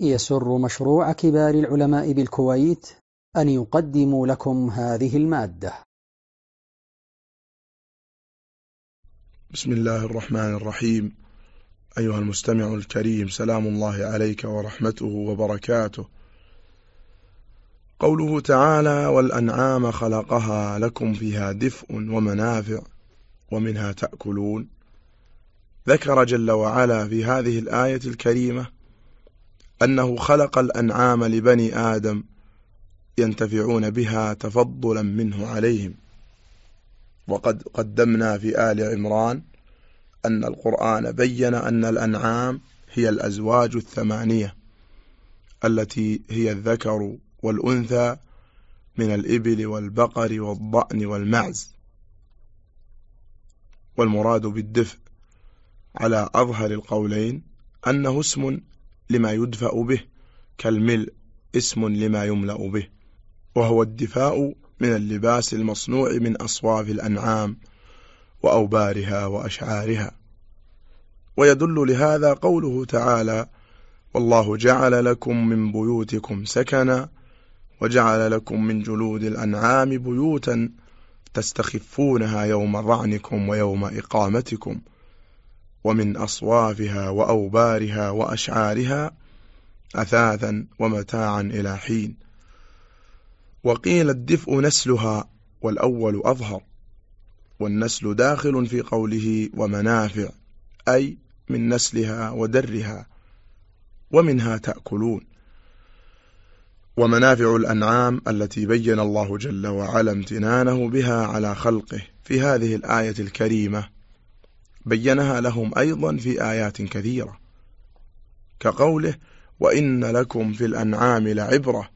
يسر مشروع كبار العلماء بالكويت أن يقدم لكم هذه المادة. بسم الله الرحمن الرحيم. أيها المستمع الكريم سلام الله عليك ورحمته وبركاته. قوله تعالى والأنعام خلقها لكم فيها دفء ومنافع ومنها تأكلون ذكر جل وعلا في هذه الآية الكريمة أنه خلق الأنعام لبني آدم ينتفعون بها تفضلا منه عليهم. وقد قدمنا في آل عمران أن القرآن بين أن الأنعام هي الأزواج الثمانية التي هي الذكر والأنثى من الإبل والبقر والضأن والمعز. والمراد بالدفء على أظهر القولين أنه اسم لما يدفأ به كالملء اسم لما يملأ به وهو الدفاء من اللباس المصنوع من أصواف الأنعام وأوبارها وأشعارها. ويدل لهذا قوله تعالى والله جعل لكم من بيوتكم سكنا وجعل لكم من جلود الأنعام بيوتا تستخفونها يوم ظعنكم ويوم إقامتكم ومن أصوافها وأوبارها وأشعارها أثاثا ومتاعا إلى حين. وقيل الدفء نسلها والأول أظهر والنسل داخل في قوله ومنافع أي من نسلها ودرها ومنها تأكلون. ومنافع الأنعام التي بين الله جل وعلا امتنانه بها على خلقه في هذه الآية الكريمة. بينها لهم أيضا في آيات كثيرة كقوله وإن لكم في الأنعام لعبرة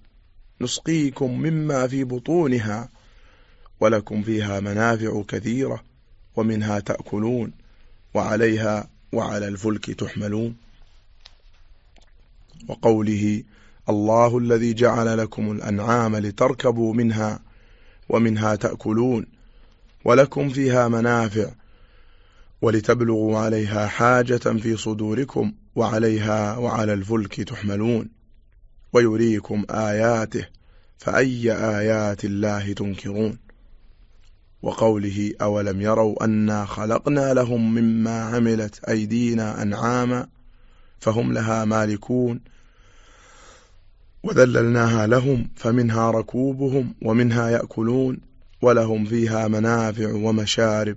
نسقيكم مما في بطونها ولكم فيها منافع كثيرة ومنها تأكلون وعليها وعلى الفلك تحملون. وقوله الله الذي جعل لكم الأنعام لتركبوا منها ومنها تأكلون ولكم فيها منافع ولتبلغوا عليها حاجة في صدوركم وعليها وعلى الفلك تحملون ويريكم آياته فأي آيات الله تنكرون وقوله أولم يروا أنا خلقنا لهم مما عملت أيدينا أنعاما فهم لها مالكون وذللناها لهم فمنها ركوبهم ومنها يأكلون ولهم فيها منافع ومشارب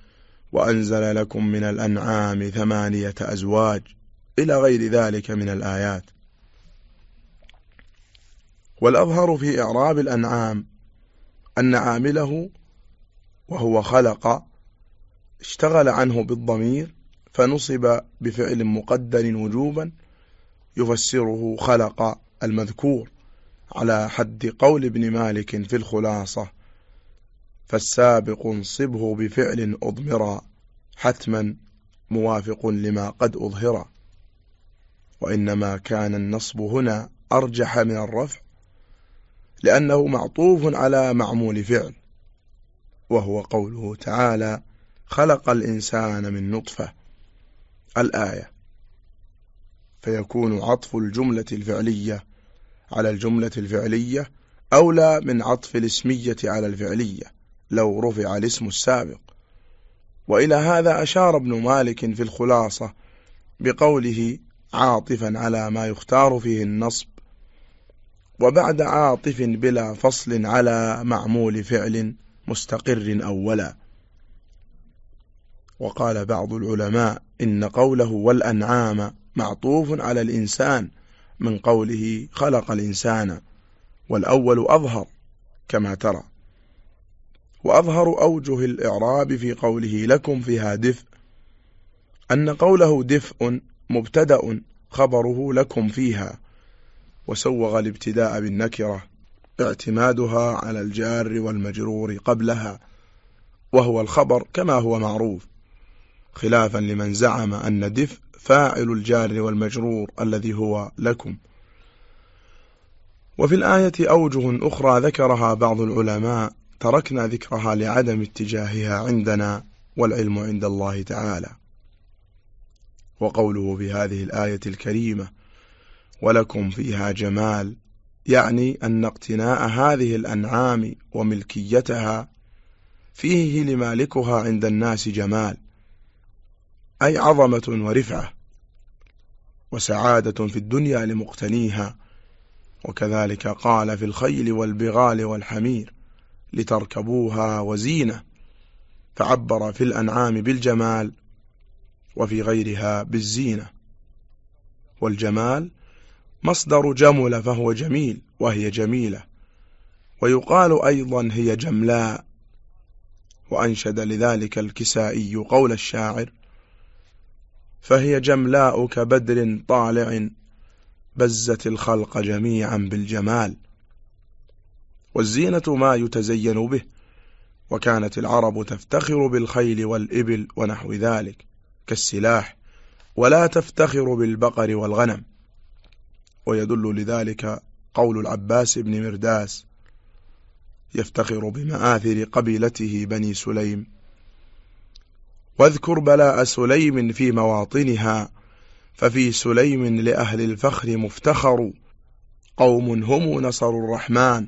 وأنزل لكم من الأنعام ثمانية أزواج إلى غير ذلك من الآيات. والأظهر في إعراب الأنعام أن عامله وهو خلق اشتغل عنه بالضمير فنصب بفعل مقدر وجوبا يفسره خلق المذكور على حد قول ابن مالك في الخلاصة. فالسابق انصبه بفعل أضمرا حتما موافق لما قد أظهر. وإنما كان النصب هنا أرجح من الرفع لأنه معطوف على معمول فعل وهو قوله تعالى خلق الإنسان من نطفة الآية. فيكون عطف الجملة الفعلية على الجملة الفعلية أولى من عطف الاسمية على الفعلية. لو رفع الاسم السابق. وإلى هذا أشار ابن مالك في الخلاصة بقوله عاطفا على ما يختار فيه النصب وبعد عاطف بلا فصل على معمول فعل مستقر أولا. وقال بعض العلماء إن قوله والأنعام معطوف على الإنسان من قوله خلق الإنسان والأول أظهر كما ترى. وأظهر أوجه الإعراب في قوله لكم فيها دفء أن قوله دفء مبتدأ خبره لكم فيها وسوغ الابتداء بالنكرة اعتمادها على الجار والمجرور قبلها وهو الخبر كما هو معروف خلافا لمن زعم أن دف فاعل الجار والمجرور الذي هو لكم. وفي الآية أوجه أخرى ذكرها بعض العلماء تركنا ذكرها لعدم اتجاهها عندنا والعلم عند الله تعالى. وقوله في هذه الآية الكريمة ولكم فيها جمال يعني أن اقتناء هذه الأنعام وملكيتها فيه لمالكها عند الناس جمال أي عظمة ورفعة وسعادة في الدنيا لمقتنيها. وكذلك قال في الخيل والبغال والحمير لتركبوها وزينة فعبر في الأنعام بالجمال وفي غيرها بالزينة. والجمال مصدر جمل فهو جميل وهي جميلة ويقال أيضا هي جملاء. وأنشد لذلك الكسائي قول الشاعر فهي جملاء كبدر طالع بزت الخلق جميعا بالجمال. والزينة ما يتزين به وكانت العرب تفتخر بالخيل والإبل ونحو ذلك كالسلاح ولا تفتخر بالبقر والغنم. ويدل لذلك قول العباس بن مرداس يفتخر بمآثر قبيلته بني سليم. واذكر بلاء سليم في مواطنها ففي سليم لأهل الفخر مفتخر. قوم هم نصروا الرحمن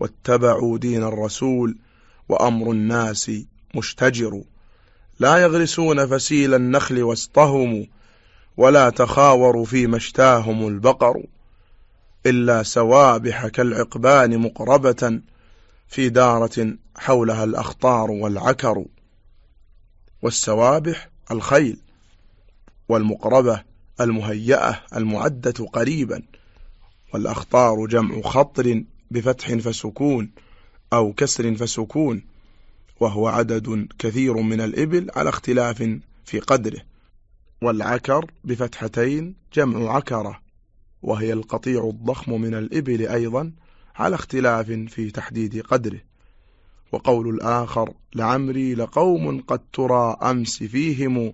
واتبعوا دين الرسول وأمر الناس مشتجر. لا يغرسون فسيل النخل وسطهم ولا تخاوروا فيما اشتاهم البقر إلا سوابح كالعقبان مقربة في دارة حولها الأخطار والعكر. والسوابح الخيل والمقربة المهيئة المعدة قريبا والأخطار جمع خطر بفتح فسكون أو كسر فسكون وهو عدد كثير من الإبل على اختلاف في قدره. والعكر بفتحتين جمع عكرة وهي القطيع الضخم من الإبل أيضا على اختلاف في تحديد قدره. وقول الآخر لعمري لقوم قد ترى أمس فيهم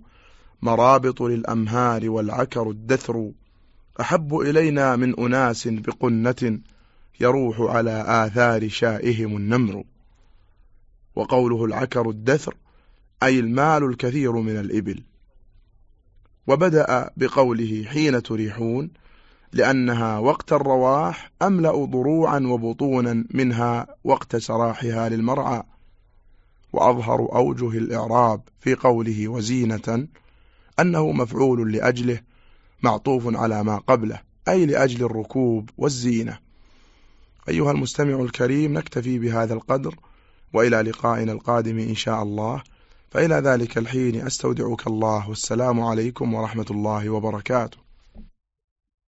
مرابط للأمهار والعكر الدثر أحب إلينا من أناس بقنة يروح على آثار شائهم النمر. وقوله العكر الدثر أي المال الكثير من الإبل. وبدأ بقوله حين تريحون لأنها وقت الرواح أملأ ضروعا وبطونا منها وقت سراحها للمرعى. وأظهر أوجه الإعراب في قوله وزينة أنه مفعول لأجله معطوف على ما قبله أي لأجل الركوب والزينة. أيها المستمع الكريم نكتفي بهذا القدر وإلى لقائنا القادم إن شاء الله. فإلى ذلك الحين أستودعك الله. والسلام عليكم ورحمة الله وبركاته.